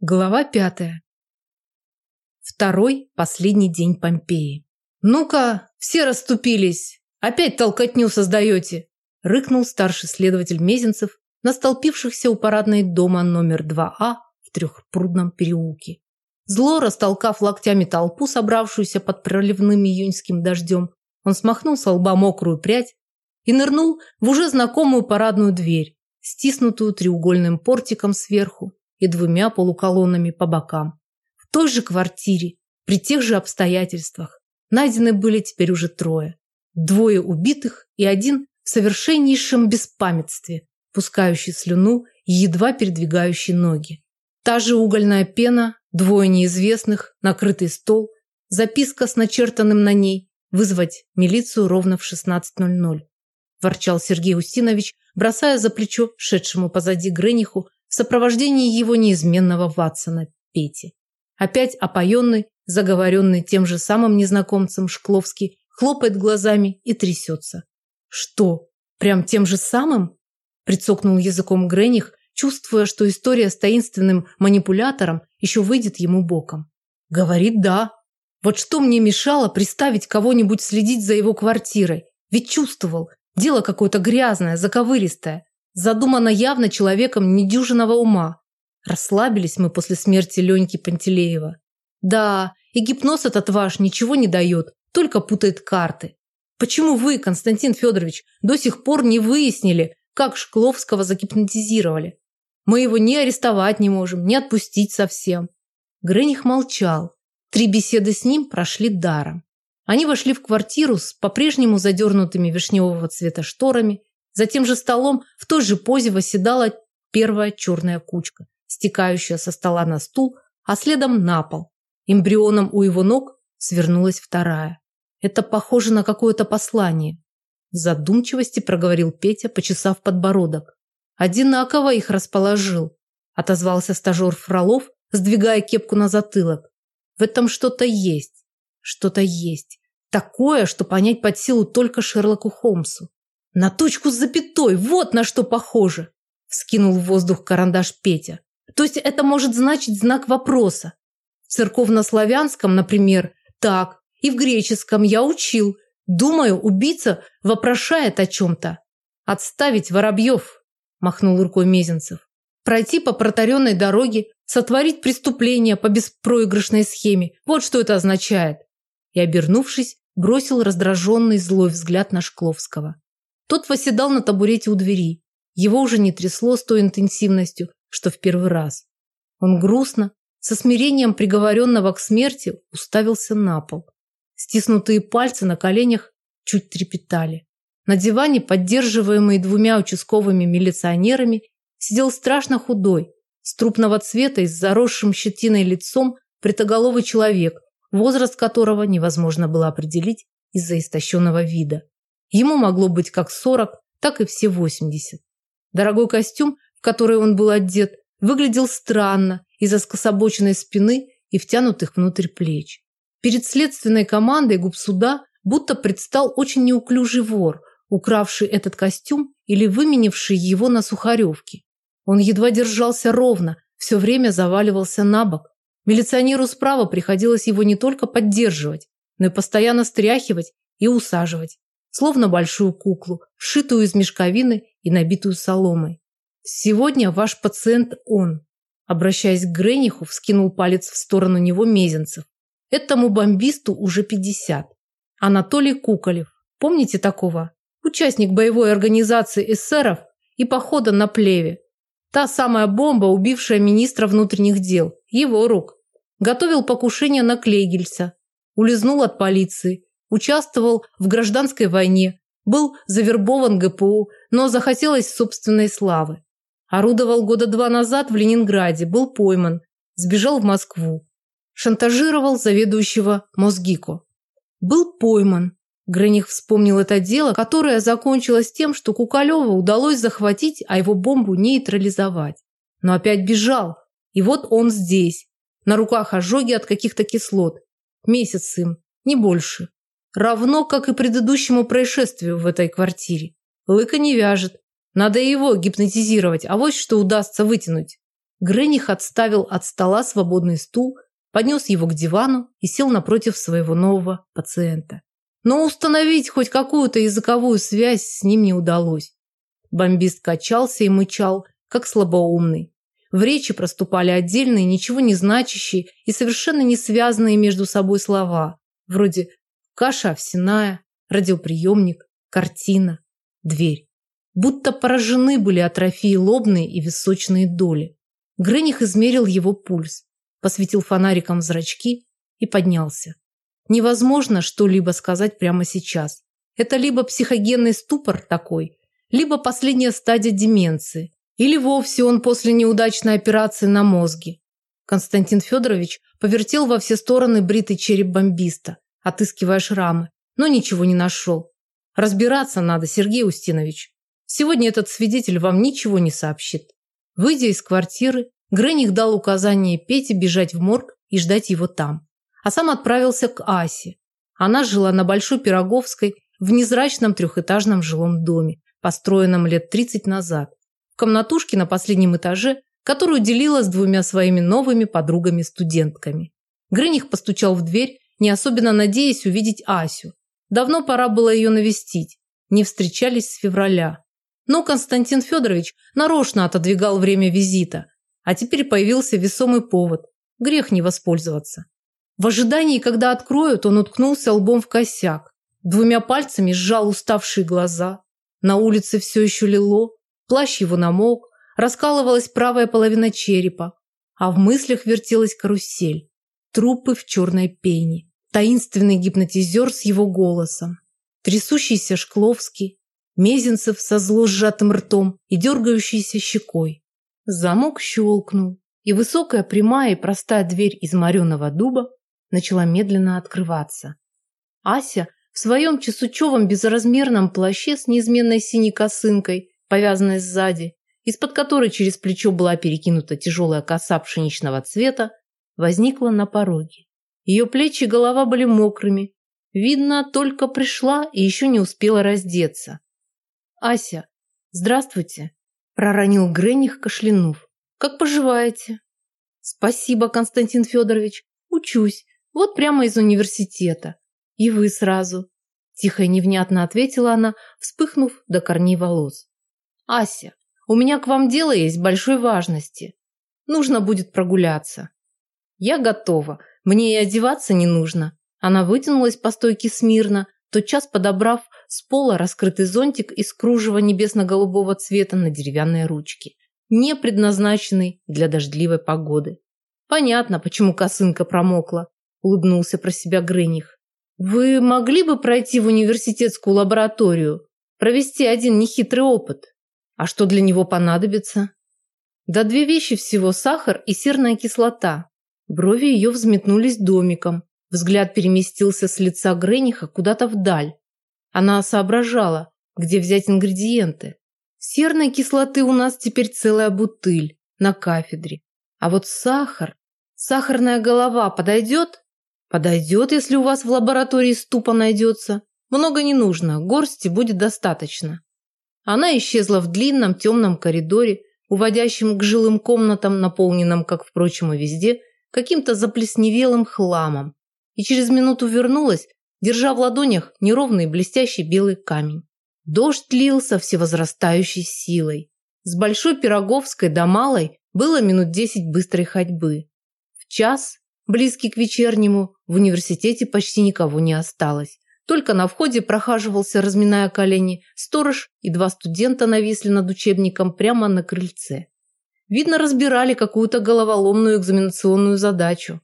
Глава пятая. Второй, последний день Помпеи. «Ну-ка, все расступились! Опять толкотню создаете!» Рыкнул старший следователь Мезенцев на столпившихся у парадной дома номер 2А в Трехпрудном переулке. Зло, растолкав локтями толпу, собравшуюся под проливным июньским дождем, он смахнул со лба мокрую прядь и нырнул в уже знакомую парадную дверь, стиснутую треугольным портиком сверху и двумя полуколоннами по бокам. В той же квартире, при тех же обстоятельствах, найдены были теперь уже трое. Двое убитых и один в совершеннейшем беспамятстве, пускающий слюну и едва передвигающий ноги. Та же угольная пена, двое неизвестных, накрытый стол, записка с начертанным на ней «Вызвать милицию ровно в 16.00», ворчал Сергей Устинович, бросая за плечо шедшему позади Грениху в сопровождении его неизменного Ватсона Пети. Опять опоенный, заговоренный тем же самым незнакомцем Шкловский, хлопает глазами и трясется. «Что, прям тем же самым?» Прицокнул языком Грених, чувствуя, что история с таинственным манипулятором еще выйдет ему боком. Говорит «да». Вот что мне мешало приставить кого-нибудь следить за его квартирой? Ведь чувствовал, дело какое-то грязное, заковыристое задумано явно человеком недюжинного ума. Расслабились мы после смерти Леньки Пантелеева. Да, и гипноз этот ваш ничего не дает, только путает карты. Почему вы, Константин Федорович, до сих пор не выяснили, как Шкловского загипнотизировали? Мы его ни арестовать не можем, ни отпустить совсем. Грених молчал. Три беседы с ним прошли даром. Они вошли в квартиру с по-прежнему задернутыми вишневого цвета шторами за тем же столом в той же позе восседала первая черная кучка, стекающая со стола на стул, а следом на пол. Эмбрионом у его ног свернулась вторая. Это похоже на какое-то послание. В задумчивости проговорил Петя, почесав подбородок. Одинаково их расположил, отозвался стажер Фролов, сдвигая кепку на затылок. В этом что-то есть. Что-то есть. Такое, что понять под силу только Шерлоку Холмсу. На точку с запятой, вот на что похоже. Скинул в воздух карандаш Петя. То есть это может значить знак вопроса. В церковнославянском, например, так, и в греческом я учил. Думаю, убийца вопрошает о чем-то. Отставить Воробьев, махнул рукой Мезенцев. Пройти по протаренной дороге, сотворить преступление по беспроигрышной схеме. Вот что это означает. И, обернувшись, бросил раздраженный злой взгляд на Шкловского. Тот восседал на табурете у двери. Его уже не трясло с той интенсивностью, что в первый раз. Он грустно, со смирением приговоренного к смерти, уставился на пол. Стиснутые пальцы на коленях чуть трепетали. На диване, поддерживаемый двумя участковыми милиционерами, сидел страшно худой, с трупного цвета и с заросшим щетиной лицом притоголовый человек, возраст которого невозможно было определить из-за истощенного вида. Ему могло быть как 40, так и все 80. Дорогой костюм, в который он был одет, выглядел странно из-за скособоченной спины и втянутых внутрь плеч. Перед следственной командой губсуда будто предстал очень неуклюжий вор, укравший этот костюм или выменивший его на сухаревке. Он едва держался ровно, все время заваливался на бок. Милиционеру справа приходилось его не только поддерживать, но и постоянно стряхивать и усаживать словно большую куклу, сшитую из мешковины и набитую соломой. Сегодня ваш пациент он. Обращаясь к Грениху, вскинул палец в сторону него Мезенцев. Этому бомбисту уже 50. Анатолий Куколев. Помните такого? Участник боевой организации эсеров и похода на плеве. Та самая бомба, убившая министра внутренних дел. Его рук. Готовил покушение на Клейгельса. Улизнул от полиции участвовал в гражданской войне, был завербован ГПУ, но захотелось собственной славы. Орудовал года два назад в Ленинграде, был пойман, сбежал в Москву. Шантажировал заведующего Мозгико. Был пойман. Грених вспомнил это дело, которое закончилось тем, что Кукалева удалось захватить, а его бомбу нейтрализовать. Но опять бежал. И вот он здесь. На руках ожоги от каких-то кислот. Месяц им, не больше. Равно, как и предыдущему происшествию в этой квартире. Лыка не вяжет. Надо его гипнотизировать, а вот что удастся вытянуть. Грених отставил от стола свободный стул, поднес его к дивану и сел напротив своего нового пациента. Но установить хоть какую-то языковую связь с ним не удалось. Бомбист качался и мычал, как слабоумный. В речи проступали отдельные, ничего не значащие и совершенно не связанные между собой слова, вроде каша овсяная, радиоприемник, картина, дверь. Будто поражены были атрофии лобные и височные доли. Грених измерил его пульс, посветил фонариком в зрачки и поднялся. Невозможно что-либо сказать прямо сейчас. Это либо психогенный ступор такой, либо последняя стадия деменции, или вовсе он после неудачной операции на мозге. Константин Федорович повертел во все стороны бритый череп бомбиста, отыскивая шрамы, но ничего не нашел. Разбираться надо, Сергей Устинович. Сегодня этот свидетель вам ничего не сообщит. Выйдя из квартиры, Грених дал указание Пете бежать в морг и ждать его там. А сам отправился к Асе. Она жила на Большой Пироговской в незрачном трехэтажном жилом доме, построенном лет 30 назад. В комнатушке на последнем этаже, которую делила с двумя своими новыми подругами-студентками. Грених постучал в дверь, не особенно надеясь увидеть Асю. Давно пора было ее навестить. Не встречались с февраля. Но Константин Федорович нарочно отодвигал время визита, а теперь появился весомый повод. Грех не воспользоваться. В ожидании, когда откроют, он уткнулся лбом в косяк. Двумя пальцами сжал уставшие глаза. На улице все еще лило, плащ его намок, раскалывалась правая половина черепа, а в мыслях вертелась карусель. Трупы в черной пене, таинственный гипнотизер с его голосом, трясущийся Шкловский, Мезенцев со зло сжатым ртом и дергающейся щекой. Замок щелкнул, и высокая прямая и простая дверь из мореного дуба начала медленно открываться. Ася в своем чесучевом безразмерном плаще с неизменной синей косынкой, повязанной сзади, из-под которой через плечо была перекинута тяжелая коса пшеничного цвета, возникла на пороге. Ее плечи и голова были мокрыми. Видно, только пришла и еще не успела раздеться. «Ася, здравствуйте!» – проронил Грених, кашлянув. «Как поживаете?» «Спасибо, Константин Федорович. Учусь. Вот прямо из университета. И вы сразу». Тихо и невнятно ответила она, вспыхнув до корней волос. «Ася, у меня к вам дело есть большой важности. Нужно будет прогуляться». «Я готова. Мне и одеваться не нужно». Она вытянулась по стойке смирно, тотчас подобрав с пола раскрытый зонтик из кружева небесно-голубого цвета на деревянной ручке, не предназначенный для дождливой погоды. Понятно, почему косынка промокла, улыбнулся про себя Грених. Вы могли бы пройти в университетскую лабораторию, провести один нехитрый опыт. А что для него понадобится? Да две вещи всего – сахар и серная кислота. Брови ее взметнулись домиком. Взгляд переместился с лица Грениха куда-то вдаль, она соображала, где взять ингредиенты. Серной кислоты у нас теперь целая бутыль на кафедре. А вот сахар... Сахарная голова подойдет? Подойдет, если у вас в лаборатории ступа найдется. Много не нужно, горсти будет достаточно. Она исчезла в длинном темном коридоре, уводящем к жилым комнатам, наполненным, как, впрочем, и везде, каким-то заплесневелым хламом. И через минуту вернулась держа в ладонях неровный блестящий белый камень. Дождь лился всевозрастающей силой. С Большой Пироговской до Малой было минут десять быстрой ходьбы. В час, близкий к вечернему, в университете почти никого не осталось. Только на входе прохаживался, разминая колени, сторож и два студента нависли над учебником прямо на крыльце. Видно, разбирали какую-то головоломную экзаменационную задачу.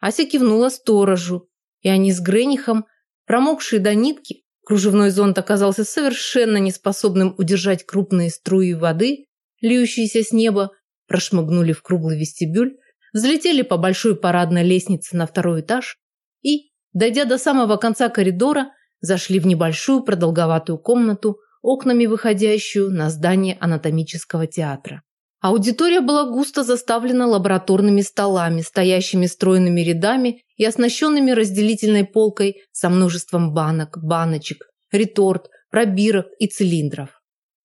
Ася кивнула сторожу, и они с Гренихом, промокшие до нитки, кружевной зонт оказался совершенно неспособным удержать крупные струи воды, льющиеся с неба, прошмыгнули в круглый вестибюль, взлетели по большой парадной лестнице на второй этаж и, дойдя до самого конца коридора, зашли в небольшую продолговатую комнату, окнами выходящую на здание анатомического театра. Аудитория была густо заставлена лабораторными столами, стоящими стройными рядами и оснащенными разделительной полкой со множеством банок, баночек, реторт, пробирок и цилиндров.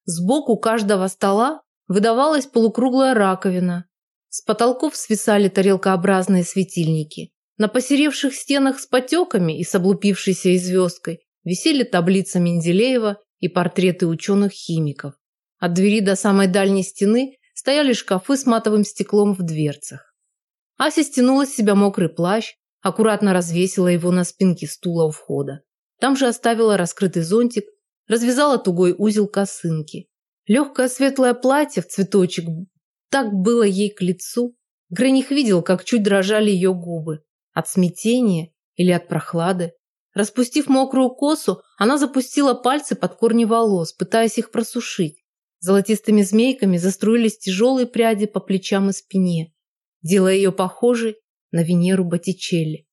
Сбоку каждого стола выдавалась полукруглая раковина С потолков свисали тарелкообразные светильники. На посеревших стенах с потеками и с облупившейся звездкой висели таблица Менделеева и портреты ученых-химиков. От двери до самой дальней стены стояли шкафы с матовым стеклом в дверцах. Ася стянула с себя мокрый плащ, аккуратно развесила его на спинке стула у входа. Там же оставила раскрытый зонтик, развязала тугой узел косынки. Легкое светлое платье в цветочек так было ей к лицу. Грених видел, как чуть дрожали ее губы. От смятения или от прохлады. Распустив мокрую косу, она запустила пальцы под корни волос, пытаясь их просушить. Золотистыми змейками заструились тяжелые пряди по плечам и спине, делая ее похожей на Венеру Боттичелли.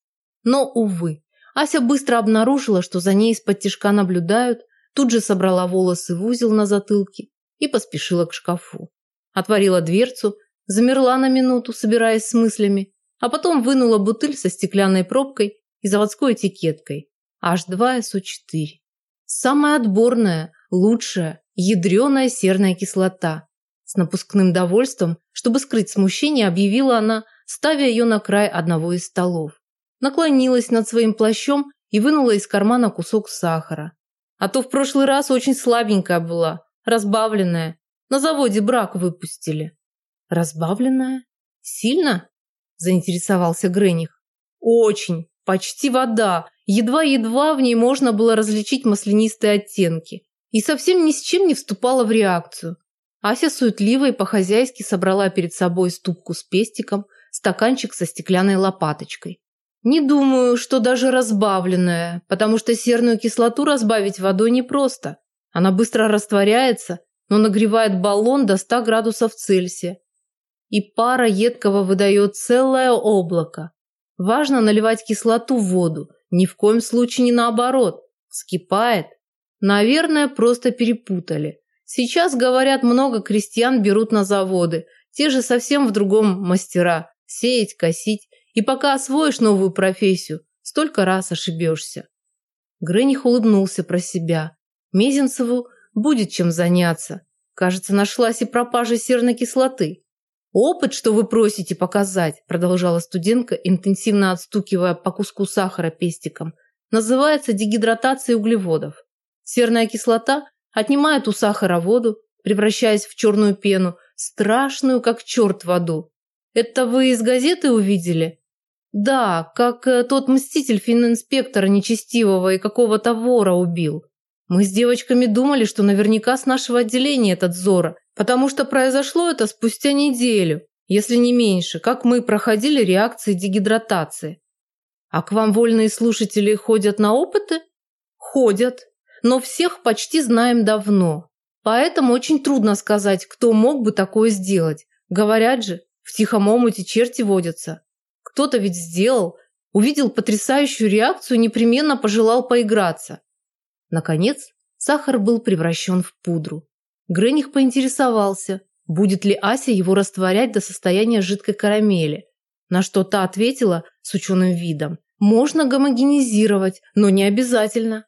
Но, увы, Ася быстро обнаружила, что за ней из-под тишка наблюдают, тут же собрала волосы в узел на затылке и поспешила к шкафу. Отворила дверцу, замерла на минуту, собираясь с мыслями, а потом вынула бутыль со стеклянной пробкой и заводской этикеткой H2SO4. Самая отборная, лучшая, ядреная серная кислота. С напускным довольством, чтобы скрыть смущение, объявила она, ставя ее на край одного из столов. Наклонилась над своим плащом и вынула из кармана кусок сахара. А то в прошлый раз очень слабенькая была, разбавленная. На заводе брак выпустили. Разбавленная? Сильно? Заинтересовался Грених. Очень. Почти вода. Едва-едва в ней можно было различить маслянистые оттенки. И совсем ни с чем не вступала в реакцию. Ася суетливо и по-хозяйски собрала перед собой ступку с пестиком, стаканчик со стеклянной лопаточкой. Не думаю, что даже разбавленная, потому что серную кислоту разбавить водой непросто. Она быстро растворяется, но нагревает баллон до 100 градусов Цельсия. И пара едкого выдает целое облако. Важно наливать кислоту в воду, ни в коем случае не наоборот. Вскипает. Наверное, просто перепутали. Сейчас, говорят, много крестьян берут на заводы, те же совсем в другом мастера. Сеять, косить. И пока освоишь новую профессию, столько раз ошибешься. Грених улыбнулся про себя. Мезенцеву будет чем заняться. Кажется, нашлась и пропажа серной кислоты. «Опыт, что вы просите показать», – продолжала студентка, интенсивно отстукивая по куску сахара пестиком, называется дегидратацией углеводов. Серная кислота отнимает у сахара воду, превращаясь в черную пену, страшную, как черт, воду. Это вы из газеты увидели? Да, как э, тот мститель фининспектора нечестивого и какого-то вора убил. Мы с девочками думали, что наверняка с нашего отделения этот Зора, потому что произошло это спустя неделю, если не меньше, как мы проходили реакции дегидратации. А к вам вольные слушатели ходят на опыты? Ходят, но всех почти знаем давно. Поэтому очень трудно сказать, кто мог бы такое сделать. Говорят же, в тихом омуте черти водятся. Кто-то ведь сделал, увидел потрясающую реакцию, непременно пожелал поиграться. Наконец, сахар был превращен в пудру. Грених поинтересовался, будет ли Ася его растворять до состояния жидкой карамели. На что та ответила с ученым видом. Можно гомогенизировать, но не обязательно.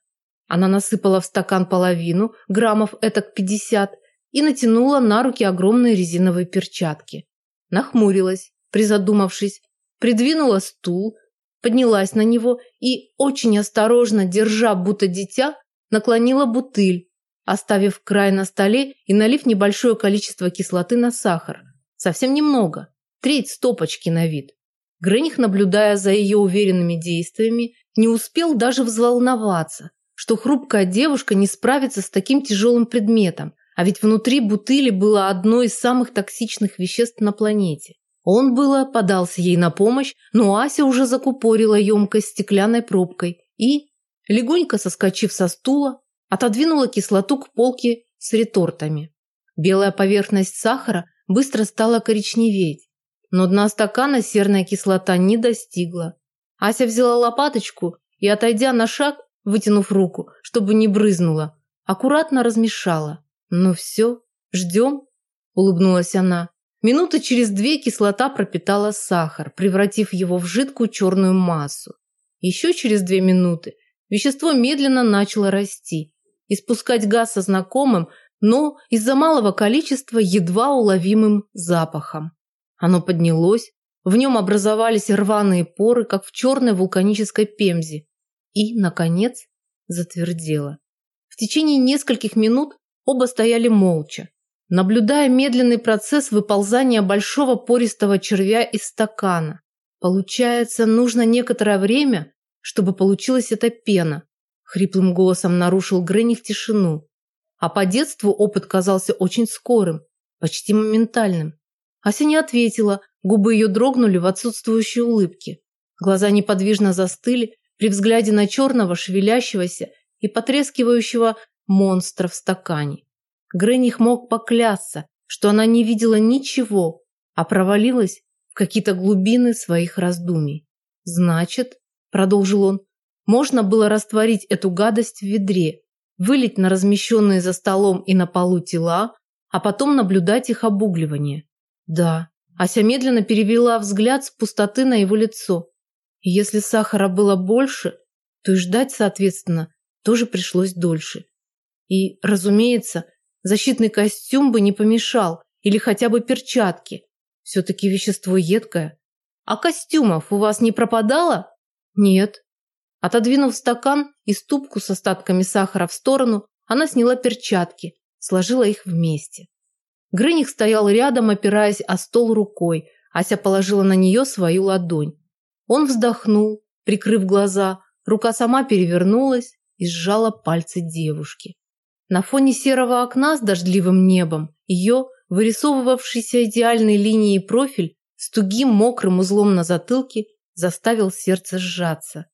Она насыпала в стакан половину, граммов этак 50, и натянула на руки огромные резиновые перчатки. Нахмурилась, призадумавшись, придвинула стул, поднялась на него и, очень осторожно, держа будто дитя, наклонила бутыль, оставив край на столе и налив небольшое количество кислоты на сахар. Совсем немного, треть стопочки на вид. Грених, наблюдая за ее уверенными действиями, не успел даже взволноваться, что хрупкая девушка не справится с таким тяжелым предметом, а ведь внутри бутыли было одно из самых токсичных веществ на планете. Он было подался ей на помощь, но Ася уже закупорила емкость стеклянной пробкой и, легонько соскочив со стула, отодвинула кислоту к полке с ретортами. Белая поверхность сахара быстро стала коричневеть, но дна стакана серная кислота не достигла. Ася взяла лопаточку и, отойдя на шаг, вытянув руку, чтобы не брызнула, аккуратно размешала. «Ну все, ждем», – улыбнулась она. Минуты через две кислота пропитала сахар, превратив его в жидкую черную массу. Еще через две минуты Вещество медленно начало расти, испускать газ со знакомым, но из-за малого количества едва уловимым запахом. Оно поднялось, в нем образовались рваные поры, как в черной вулканической пемзе, и, наконец, затвердело. В течение нескольких минут оба стояли молча, наблюдая медленный процесс выползания большого пористого червя из стакана. Получается, нужно некоторое время, чтобы получилась эта пена. Хриплым голосом нарушил Грених тишину. А по детству опыт казался очень скорым, почти моментальным. Ася не ответила, губы ее дрогнули в отсутствующей улыбке. Глаза неподвижно застыли при взгляде на черного, шевелящегося и потрескивающего монстра в стакане. Грених мог поклясться, что она не видела ничего, а провалилась в какие-то глубины своих раздумий. «Значит», – продолжил он, – «можно было растворить эту гадость в ведре, вылить на размещенные за столом и на полу тела, а потом наблюдать их обугливание. Да, Ася медленно перевела взгляд с пустоты на его лицо. Если сахара было больше, то и ждать, соответственно, тоже пришлось дольше. И, разумеется, защитный костюм бы не помешал, или хотя бы перчатки. Все-таки вещество едкое. А костюмов у вас не пропадало? Нет. Отодвинув стакан и ступку с остатками сахара в сторону, она сняла перчатки, сложила их вместе. Грыних стоял рядом, опираясь о стол рукой. Ася положила на нее свою ладонь. Он вздохнул, прикрыв глаза, рука сама перевернулась и сжала пальцы девушки. На фоне серого окна с дождливым небом ее, вырисовывавшийся идеальной линией профиль с тугим мокрым узлом на затылке, заставил сердце сжаться.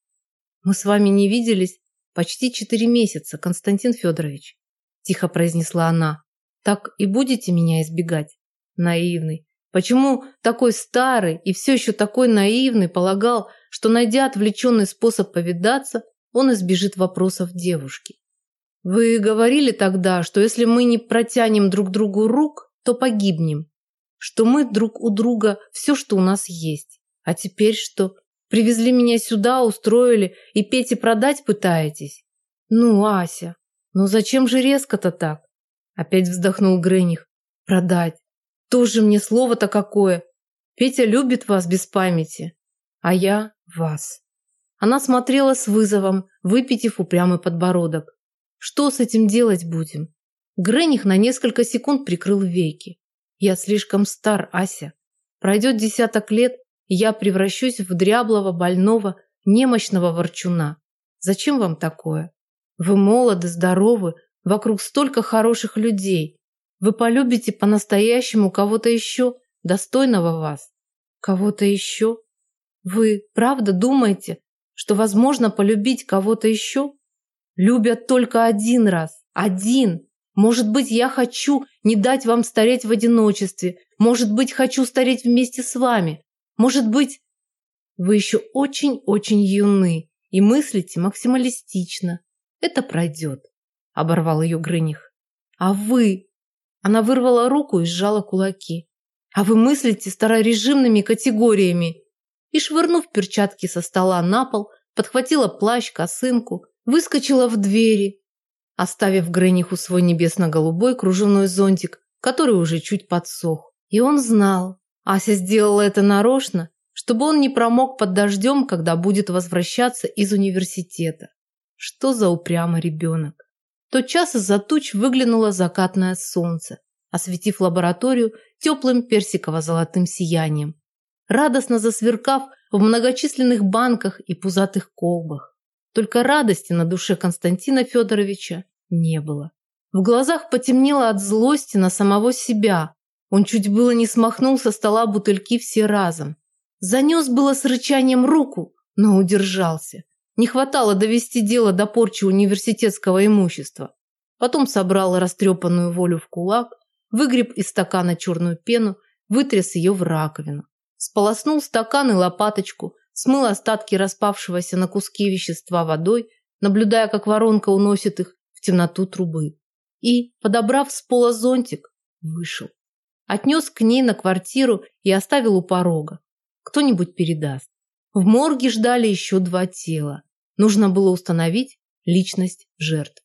«Мы с вами не виделись почти четыре месяца, Константин Федорович», тихо произнесла она. «Так и будете меня избегать?» Наивный. Почему такой старый и все еще такой наивный полагал, что, найдя отвлеченный способ повидаться, он избежит вопросов девушки? Вы говорили тогда, что если мы не протянем друг другу рук, то погибнем. Что мы друг у друга все, что у нас есть. А теперь что? Привезли меня сюда, устроили и Пете продать пытаетесь? Ну, Ася, ну зачем же резко-то так? Опять вздохнул Грених. Продать. Тоже мне слово-то какое. Петя любит вас без памяти, а я вас. Она смотрела с вызовом, выпитив упрямый подбородок. Что с этим делать будем? Грених на несколько секунд прикрыл веки. Я слишком стар, Ася. Пройдет десяток лет, я превращусь в дряблого, больного, немощного ворчуна. Зачем вам такое? Вы молоды, здоровы, вокруг столько хороших людей. Вы полюбите по-настоящему кого-то еще, достойного вас. Кого-то еще? Вы правда думаете, что возможно полюбить кого-то еще? Любят только один раз. Один. Может быть, я хочу не дать вам стареть в одиночестве. Может быть, хочу стареть вместе с вами. Может быть, вы еще очень-очень юны и мыслите максималистично. Это пройдет. Оборвал ее Грыних. А вы? Она вырвала руку и сжала кулаки. А вы мыслите старорежимными категориями. И, швырнув перчатки со стола на пол, подхватила плащ, косынку, выскочила в двери, оставив Грениху свой небесно-голубой кружевной зонтик, который уже чуть подсох. И он знал, Ася сделала это нарочно, чтобы он не промок под дождем, когда будет возвращаться из университета. Что за упрямый ребенок? Тот час из-за туч выглянуло закатное солнце, осветив лабораторию теплым персиково-золотым сиянием, радостно засверкав в многочисленных банках и пузатых колбах. Только радости на душе Константина Федоровича не было. В глазах потемнело от злости на самого себя. Он чуть было не смахнул со стола бутыльки все разом. Занес было с рычанием руку, но удержался. Не хватало довести дело до порчи университетского имущества. Потом собрал растрепанную волю в кулак, выгреб из стакана черную пену, вытряс ее в раковину. Сполоснул стакан и лопаточку, смыл остатки распавшегося на куски вещества водой, наблюдая, как воронка уносит их в темноту трубы. И, подобрав с пола зонтик, вышел. Отнес к ней на квартиру и оставил у порога. Кто-нибудь передаст. В морге ждали еще два тела. Нужно было установить личность жертв.